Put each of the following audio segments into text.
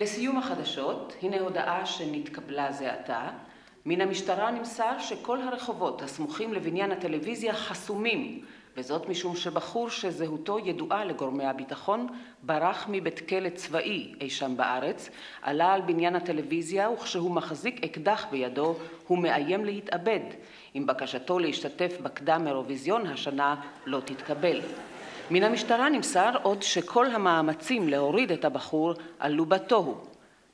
לסיום החדשות, הנה הודעה שנתקבלה זה עתה. מן המשטרה נמסר שכל הרחובות הסמוכים לבניין הטלוויזיה חסומים, וזאת משום שבחור שזהותו ידועה לגורמי הביטחון, ברח מבית כלא צבאי אי שם בארץ, עלה על בניין הטלוויזיה וכשהוא מחזיק אקדח בידו, הוא מאיים להתאבד, אם בקשתו להשתתף בקדם אירוויזיון השנה לא תתקבל. מן המשטרה נמסר עוד שכל המאמצים להוריד את הבחור עלו בתוהו.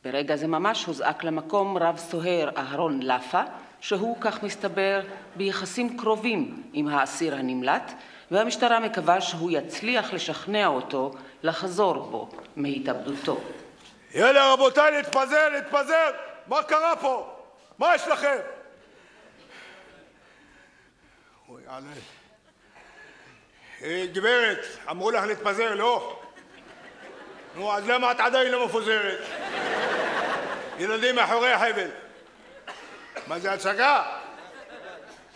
ברגע זה ממש הוזעק למקום רב סוהר אהרון לאפה, שהוא, כך מסתבר, ביחסים קרובים עם האסיר הנמלט, והמשטרה מקווה שהוא יצליח לשכנע אותו לחזור בו מהתאבדותו. יאללה רבותיי, להתפזר, להתפזר! מה קרה פה? מה יש לכם? אוי עלי. גברת, אמרו לך להתפזר, לא? נו, אז למה את עדיין לא מפוזרת? ילדים מאחורי החבל. מה זה הצגה?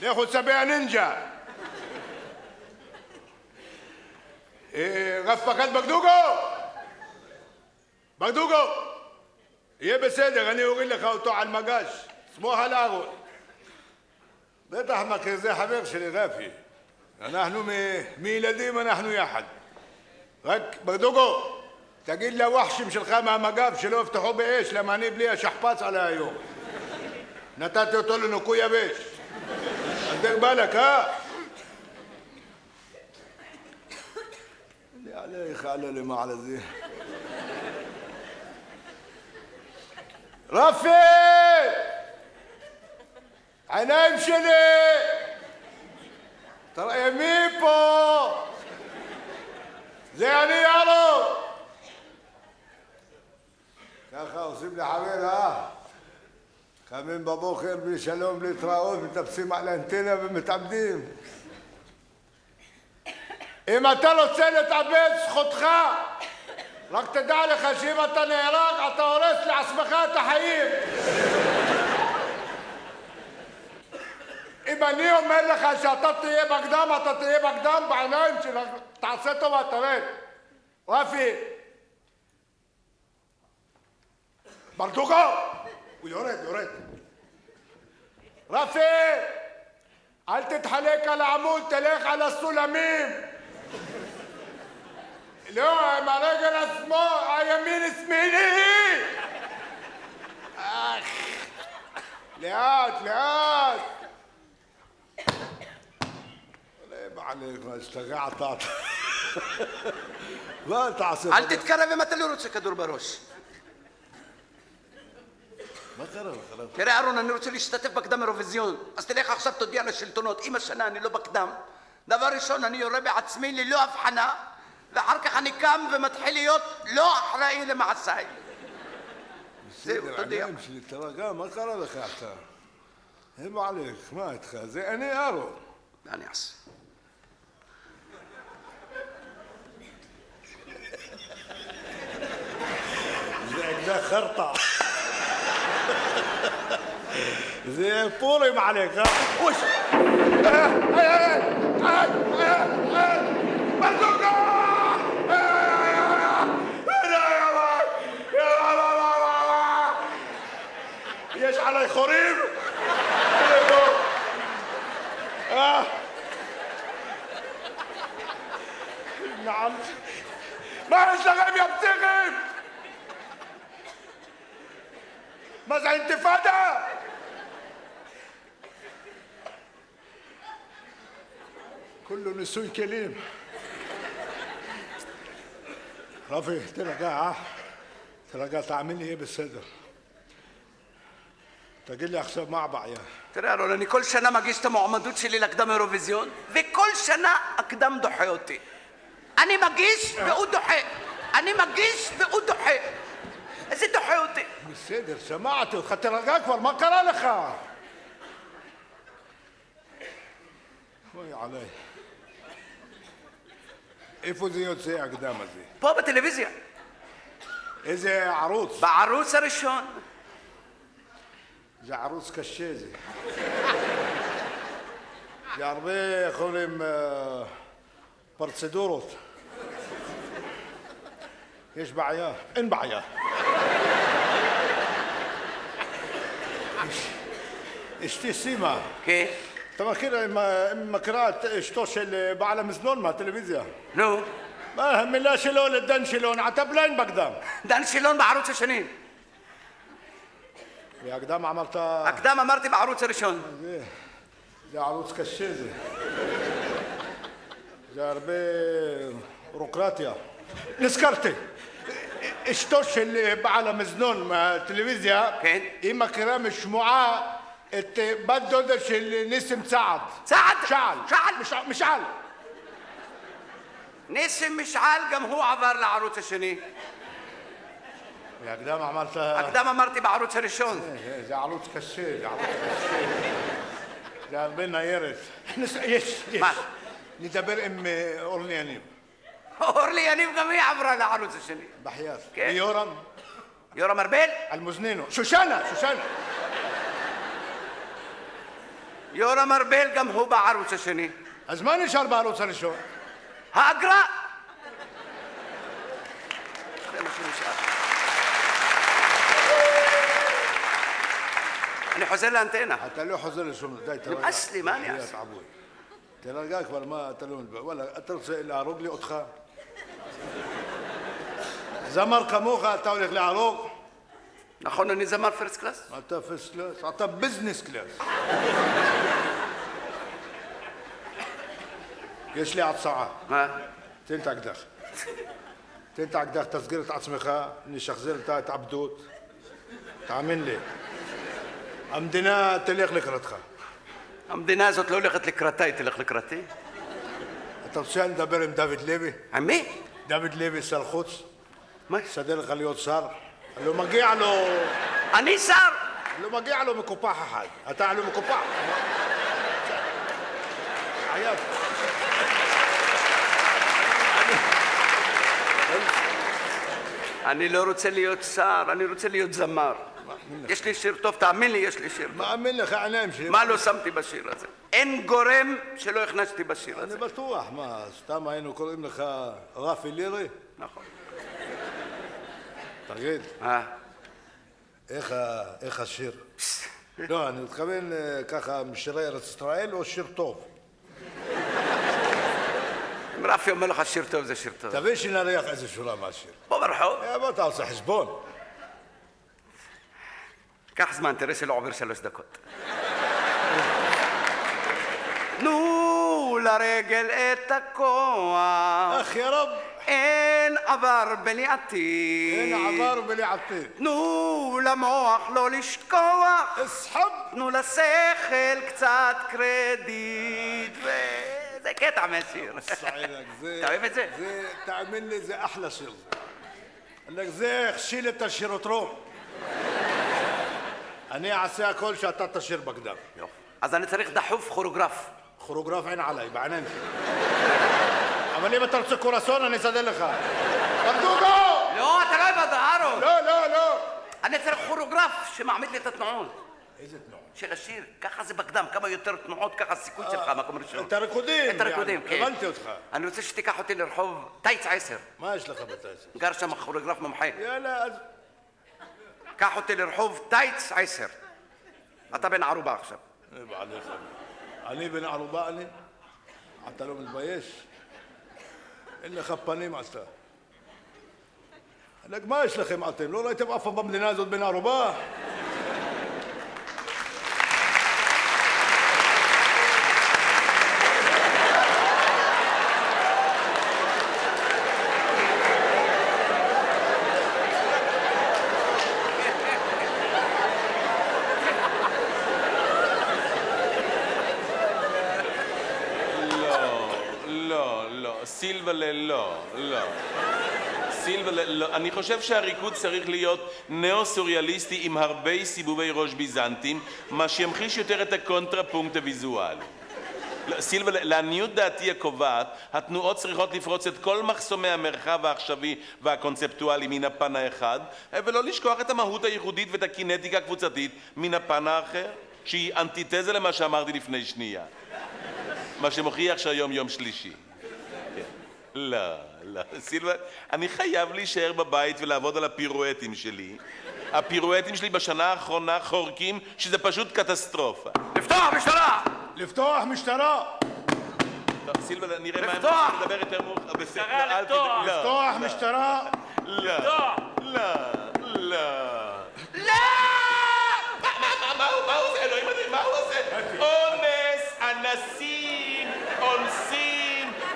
לכו צבי הנינג'ה. אה, רב פקד בגדוגו! בגדוגו! יהיה בסדר, אני אוריד לך אותו על מגש. סמוך על אהרון. בטח מכיר, זה חבר שלי, רפי. אנחנו מילדים, אנחנו יחד. רק בגדוגו, תגיד לווחשים שלך מהמג"ב שלא יפתחו באש, למה אני בלי השכפ"ץ עלי היום. נתתי אותו לניקוי יבש. אז דיר באלק, אה? اللي عليك على اللي ما على زي رفي عينيم شلي תראה, מי פה? זה אני, הלו! ככה עושים לחבר, אה? קמים בבוקר בלי שלום, בלי התראות, מטפסים על האנטנה ומתעמדים. אם אתה לא רוצה להתאבד, זכותך. רק תדע לך שאם אתה נהרג, אתה הורס לעצמך את החיים. אם אני אומר לך שאתה תהיה בקדם, אתה תהיה בקדם בעיניים שלך. תעשה טובה, תרד. רפי. ברדוגו! הוא יורד, יורד. רפי! אל תתחלק על העמוד, תלך על הסולמים. לא, עם הרגל השמאל, הימין שמילי! אך, לאט, לאט. עליך, מה השתגעת? מה תעשה? אל תתקרב אם אתה לא רוצה כדור בראש. מה קרה לך? תראה אהרון, אני רוצה להשתתף בקדם אירוויזיון. אז תלך עכשיו תודיע לשלטונות, אם השנה אני לא בקדם, דבר ראשון, אני יורה בעצמי ללא הבחנה, ואחר כך אני קם ומתחיל להיות לא אחראי למעשיי. זהו, תודיע. תירגע, מה קרה לך אתה? אין עליך, מה איתך? זה אני אהרון. מה אני אעשה? זה אקדח חרטא. זה פורים עליך, אה? וש! ברגוקה! יש עליי חורים? אה. נעם. מה יש לכם, יא פסיכים? מה זה אינתיפאדה? מיצוי כלים. רבי, תרגע, אה? תרגע, תאמין לי, יהיה בסדר. תגיד לי עכשיו מה הבעיה. תראה, אלון, אני כל שנה מגיש את המועמדות שלי לקדם אירוויזיון, וכל שנה הקדם דוחה אותי. אני מגיש והוא דוחה. אני מגיש והוא דוחה. איזה דוחה אותי? בסדר, שמעתי אותך, תרגע כבר, מה קרה לך? אוי עליי. איפה זה יוצא הקדם הזה? פה בטלוויזיה. איזה ערוץ? בערוץ הראשון. זה ערוץ קשה זה. זה הרבה יכולים אה, פרצדורות. יש בעיה. אין בעיה. אשתי סימה. כן. אתה מכיר, היא מכירה את אשתו של בעל המזנון מהטלוויזיה. נו, מה המילה שלו לדן שילון, אתה בליין בקדם. דן שילון בערוץ השני. והקדם אמרת, הקדם אמרתי בערוץ הראשון. זה, זה ערוץ קשה זה. זה הרבה בירוקרטיה. נזכרתי. אשתו של בעל המזנון מהטלוויזיה, כן. היא מכירה משמועה את בת דודה של ניסים צעד. צעד? שעל. שעל. משעל. משעל. ניסים משעל גם הוא עבר לערוץ השני. והקדם אמרת, הקדם אמרתי בערוץ הראשון. זה ערוץ קשה, זה ערוץ קשה. זה הרבה ניירת. נס- יש, יש. מה? נדבר עם אה, אורלי יניב. אורלי יניב גם היא עברה לערוץ השני. בחייאת. כן. ויורם יורם ארבל? אלמוזנינו. שושנה, שושנה. יורם ארבל גם הוא בערוץ השני. אז מה נשאר בערוץ הראשון? האגרה! זה מה שנשאר. אני חוזר לאנטנה. אתה לא חוזר לשום... די, תירגע. נמאס לי, מה אני אעשה? תירגע כבר, מה, אתה לא. וואלה, אתה רוצה להרוג לי אותך? זמר כמוך אתה הולך להרוג? נכון, אני זמר first class? אתה first class, אתה business class. יש לי הצעה. מה? תן את האקדח. תן את האקדח, תסגיר את עצמך, נשחזר את ההתאבדות. תאמין לי. המדינה תלך לקראתך. המדינה הזאת לא הולכת לקראתה, היא תלך לקראתי. אתה רוצה לדבר עם דוד לוי? עם מי? דוד לוי, שר חוץ? מה? יסדר לך להיות שר? לא מגיע לו... אני שר! לא מגיע לו מקופח אחד. אתה לא מקופח. עייף. אני לא רוצה להיות שר, אני רוצה להיות זמר. יש לי שיר טוב, תאמין לי, יש לי שיר טוב. מאמין לך עיניים שלי. מה לא שמתי בשיר הזה? אין גורם שלא הכנסתי בשיר אני הזה. בטוח, מה, סתם היינו קוראים לך רפי לירי? נכון. תגיד, אה, איך השיר? לא, אני מתכוון אה, ככה משירי ארץ ישראל או שיר טוב? אם רפי אומר לך שיר טוב, זה שיר טוב. תביא שנריח איזה שורה מהשיר. פה ברחוב, אה, בוא אתה עושה חשבון. קח זמן, תראה שלא עובר שלוש דקות. תנו לרגל את הכוח, אח יא רב, אין עבר בלי עתיד. אין עבר בלי עתיד. תנו למוח לא לשכוח, אסחב! תנו לשכל קצת קרדיט. וזה קטע מהשיר. זה... אתה אוהב את זה? זה, תאמין לי, זה אחלה שיר. זה הכשיל את השירותרום. אני אעשה הכל שאתה תשיר בקדם. אז אני צריך דחוף כוריאוגרף. כוריאוגרף אין עליי, בעיניים שלי. אבל אם אתה רוצה קורסון, אני אסדר לך. ברדוגו! לא, אתה לא הבנת, אהרון. לא, לא, לא. אני צריך כוריאוגרף שמעמיד לי את התנועות איזה תנועות? של השיר. ככה זה בקדם, כמה יותר תנועות, ככה הסיכוי שלך, מקום ראשון. את הריקודים. את הריקודים, כן. הבנתי אותך. אני רוצה שתיקח אותי לרחוב טייץ עשר. מה יש לך בטייס? גר שם כוריאוגרף מומחה. יאללה, אז... קח אותי לרחוב טייץ עשר. אתה בן ערובה עכשיו. אה, בעליך. אני בן ערובה אני? אתה לא מתבייש? אין לך פנים אתה. מה יש לכם אתם? לא ראיתם אף פעם במדינה הזאת בן ערובה? לא, לא, לא. סילבלה, לא, לא. סילבלה, לא. אני חושב שהריקוד צריך להיות ניאו-סוריאליסטי עם הרבה סיבובי ראש ביזנטיים, מה שימחיש יותר את הקונטרפונקט הוויזואלי. לא, סילבלה, לעניות דעתי הקובעת, התנועות צריכות לפרוץ את כל מחסומי המרחב העכשווי והקונספטואלי מן הפן האחד, ולא לשכוח את המהות הייחודית ואת הקינטיקה הקבוצתית מן הפן האחר, שהיא אנטיתזה למה שאמרתי לפני שנייה. מה שמוכיח שהיום יום שלישי. לא, לא. סילבן, אני חייב להישאר בבית ולעבוד על הפירואטים שלי. הפירואטים שלי בשנה האחרונה חורקים שזה פשוט קטסטרופה. לפתוח משטרה! לפתוח משטרה! טוב, סילבן, נראה מה הם לפתוח! רוצים לדבר יותר מאוחר. בסדר, משטרה, אל לפתוח! תדאג. לא, לפתוח משטרה! לא, לפתוח! לא, לא. לא! מה, מה, מה, מה הוא מה הוא עושה? אלוהים אדירים, מה הוא עושה? אונס, אנסים, אונסים. למה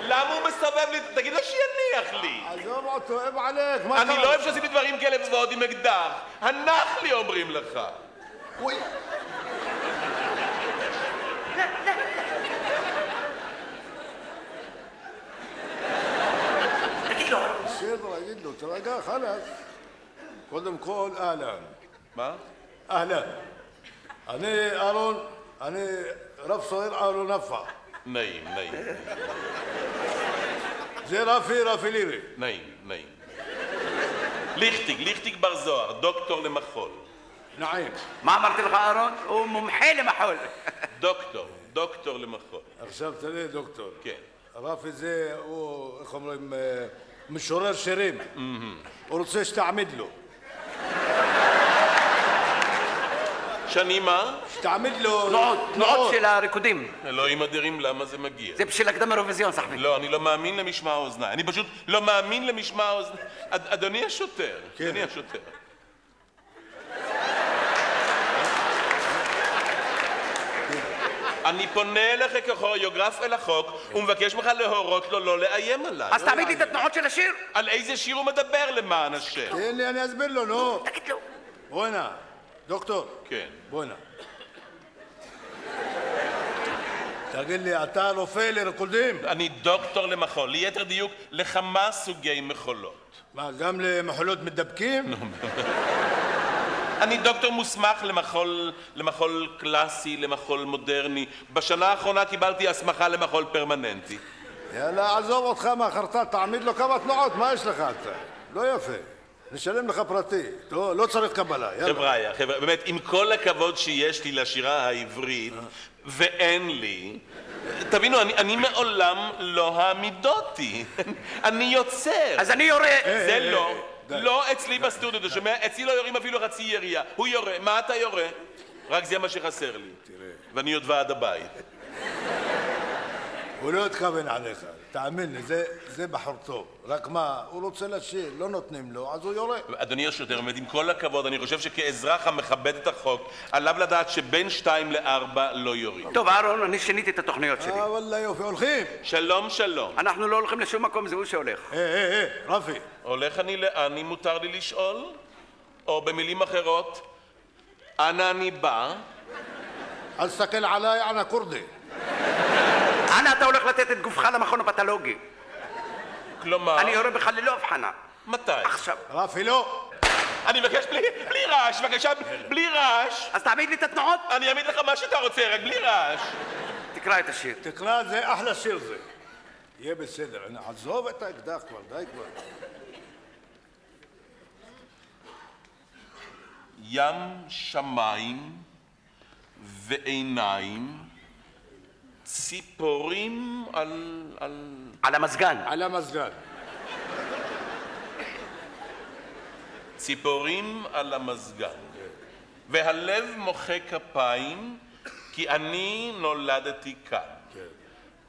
הוא מסתובב לי? תגיד לו שיניח לי. עזוב אותו, אב עליך, מה אני קרה? לא אוהב שעושים לי דברים כאלה ועוד עם אקדח. הנח לי אומרים לך. אוי. בסדר, אגיד לו, תרגע, חלאס. קודם כל, אהלן. מה? אהלן. אני אהרון, אני רב סוהר אהרון נפח. נעים, נעים, זה רפי, רפי לירי. נעים, נעים. ליכטיג, ליכטיג בר זוהר, דוקטור למחול. נעים. מה אמרתי לך, אהרון? הוא מומחה למחול. דוקטור, דוקטור למחול. עכשיו תראה, דוקטור. כן. רפי זה, הוא, איך אומרים, אה, משורר שירים. הוא רוצה שתעמיד לו. שאני מה? שתעמיד לו... תנועות, תנועות של הריקודים. אלוהים אדירים, למה זה מגיע? זה בשביל הקדם אירוויזיון, סחבי. לא, אני לא מאמין למשמע האוזניים. אני פשוט לא מאמין למשמע האוזניים. אד- אדוני השוטר, כן. אדוני השוטר. אני פונה אליך ככוריאוגרף אל החוק ומבקש ממך להורות לו לא לאיים עליי. אז תעמיד לי את התנועות של השיר. על איזה שיר הוא מדבר למען השם? תן לי, אני אסביר לו, נו. תגיד לו. בוא הנה. דוקטור, כן. בוא הנה. תגיד לי, אתה רופא לריקודים? אני דוקטור למחול, ליתר דיוק לכמה סוגי מחולות. מה, גם למחולות מדבקים? אני דוקטור מוסמך למחול, למחול קלאסי, למחול מודרני. בשנה האחרונה קיבלתי הסמכה למחול פרמננטי. יאללה, עזוב אותך מהחרטט, תעמיד לו כמה תנועות, מה יש לך אתה? לא יפה. נשלם לך פרטי. לא, לא צריך קבלה, יאללה. חבריא, חבר'ה, באמת, עם כל הכבוד שיש לי לשירה העברית, ואין לי, תבינו, אני, אני מעולם לא העמידותי. אני יוצר. אז אני יורה. זה אה, לא. אה. לא אצלי בסטודיו, אתה שומע? אצלי לא יורים אפילו חצי ירייה. הוא יורה. מה אתה יורה? רק זה מה שחסר לי. ואני עוד ועד הבית. הוא לא התכוון עליך, תאמין לי, זה, זה בחור טוב. רק מה, הוא רוצה לשיר, לא נותנים לו, אז הוא יורה. אדוני השוטר, באמת, עם כל הכבוד, אני חושב שכאזרח המכבד את החוק, עליו לדעת שבין שתיים לארבע לא יורים. טוב, אהרון, אני שיניתי את התוכניות שלי. אה, וואלה יופי, הולכים. שלום, שלום. אנחנו לא הולכים לשום מקום, זה הוא שהולך. אה, אה, אה, רפי, הולך אני לאן אם מותר לי לשאול? או במילים אחרות, אנה אני בא? אל תסתכל עליי, אנא כורדי. אנה אתה הולך לתת את גופך למכון הפתולוגי? כלומר, אני יורה בך ללא הבחנה. מתי? עכשיו. רפי, לא. אני מבקש בלי, בלי רעש, בבקשה, בלי רעש. אז תעמיד לי את התנועות. אני אעמיד לך מה שאתה רוצה, רק בלי רעש. תקרא את השיר. תקרא, זה אחלה שיר זה. יהיה בסדר, עזוב את האקדח כבר, די כבר. ים שמיים ועיניים, ציפורים על... על... על המזגן. על המזגן. ציפורים על המזגן. והלב מוחא כפיים, כי אני נולדתי כאן.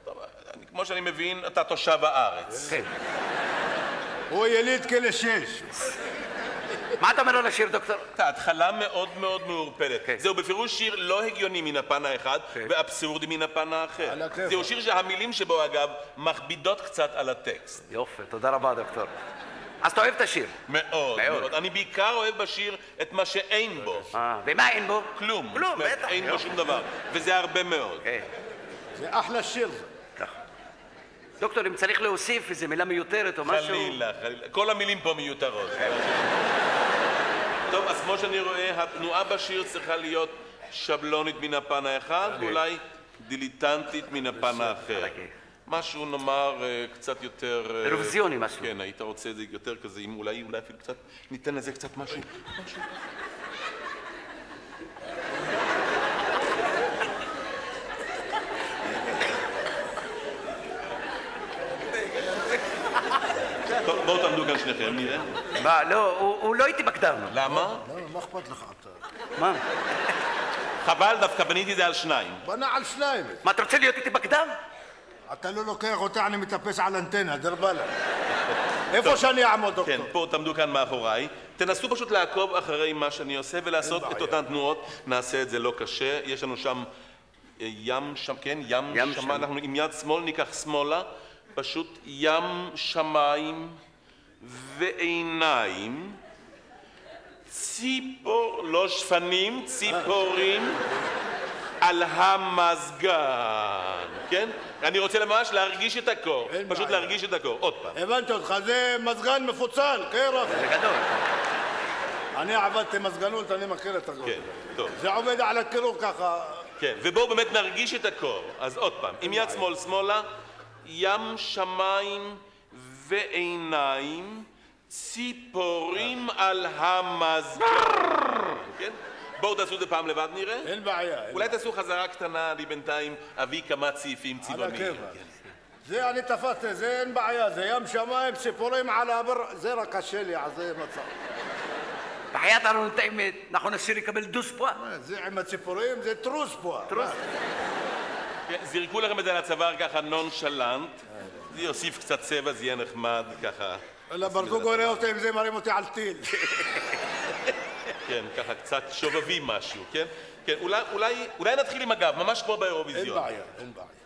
טוב, אני, כמו שאני מבין, אתה תושב הארץ. כן. הוא יליד כלא שש. מה אתה אומר על השיר, דוקטור? אתה התחלה מאוד מאוד מעורפלת. כן. זהו בפירוש שיר לא הגיוני מן הפן האחד, כן. ואבסורדי מן הפן האחר. זהו שיר שהמילים שבו, אגב, מכבידות קצת על הטקסט. יופי, תודה רבה, דוקטור. אז אתה אוהב את השיר. מאוד, מאוד. אני בעיקר אוהב בשיר את מה שאין בו. אה, ומה אין בו? כלום. כלום, בטח. אין בו. שום דבר. וזה הרבה מאוד. כן, זה אחלה שיר. ככה. דוקטור, אם צריך להוסיף איזו מילה מיותרת או משהו... חלילה, חלילה. כל המילים פה מיותרות. טוב, אז כמו שאני רואה, התנועה בשיר צריכה להיות שבלונית מן הפן האחד, ואולי דיליטנטית מן הפן האחר. אוקיי. משהו נאמר אה, קצת יותר... אה, אירוויזיוני משהו. כן, היית רוצה את זה יותר כזה, אם אולי אפילו קצת, ניתן לזה קצת משהו. בואו תעמדו כאן שניכם, נראה. מה, לא, הוא לא איתי בקדם. למה? למה, מה אכפת לך אתה? מה? חבל, דווקא בניתי את זה על שניים. בנה על שניים. מה, אתה רוצה להיות איתי בקדם? אתה לא לוקח אותה, אני מטפס על אנטנה, דיר באלק. איפה שאני אעמוד, כן, דוקטור? פה תעמדו כאן מאחוריי. תנסו פשוט לעקוב אחרי מה שאני עושה ולעשות את אותן תנועות. נעשה את זה לא קשה. יש לנו שם אה, ים שם, כן? ים, ים שמיים. אנחנו עם יד שמאל ניקח שמאלה. פשוט ים שמיים ועיניים. ציפור, לא שפנים, ציפורים על המזגן, כן? אני רוצה ממש להרגיש את הקור. אין פשוט בעיה. להרגיש את הקור. עוד פעם. הבנתי אותך, זה מזגן מפוצל, כן רפי? זה גדול. אני עבדתי מזגנות, אני מכיר את הגודל. כן, טוב. זה עובד על הקירור ככה. כן, ובואו באמת נרגיש את הקור. אז עוד פעם, עם יד שמאל שמאלה, ים שמיים ועיניים, ציפורים על המזגן. כן? בואו תעשו את זה פעם לבד נראה. אין בעיה. אולי תעשו חזרה קטנה, אני בינתיים אביא כמה צעיפים על צבעוניים. הכיפאק. זה אני תפסתי, זה אין בעיה, זה ים שמיים, ציפורים על הבר, זה רק קשה לי, אז זה מצב. בחייאת אנו את האמת, נכון השיר יקבל דוס פה? זה עם הציפורים, זה טרוס פה. טרוס. כן, זרקו לכם את זה על הצוואר ככה נונשלנט. זה יוסיף קצת צבע, זה יהיה נחמד ככה. אלא ברדוגו יראה אותי עם זה, מרים אותי על טיל. כן, ככה קצת שובבי משהו, כן? כן, אולי, נתחיל עם הגב, ממש כמו אין באירוויזיון. בעיה, אין בעיה.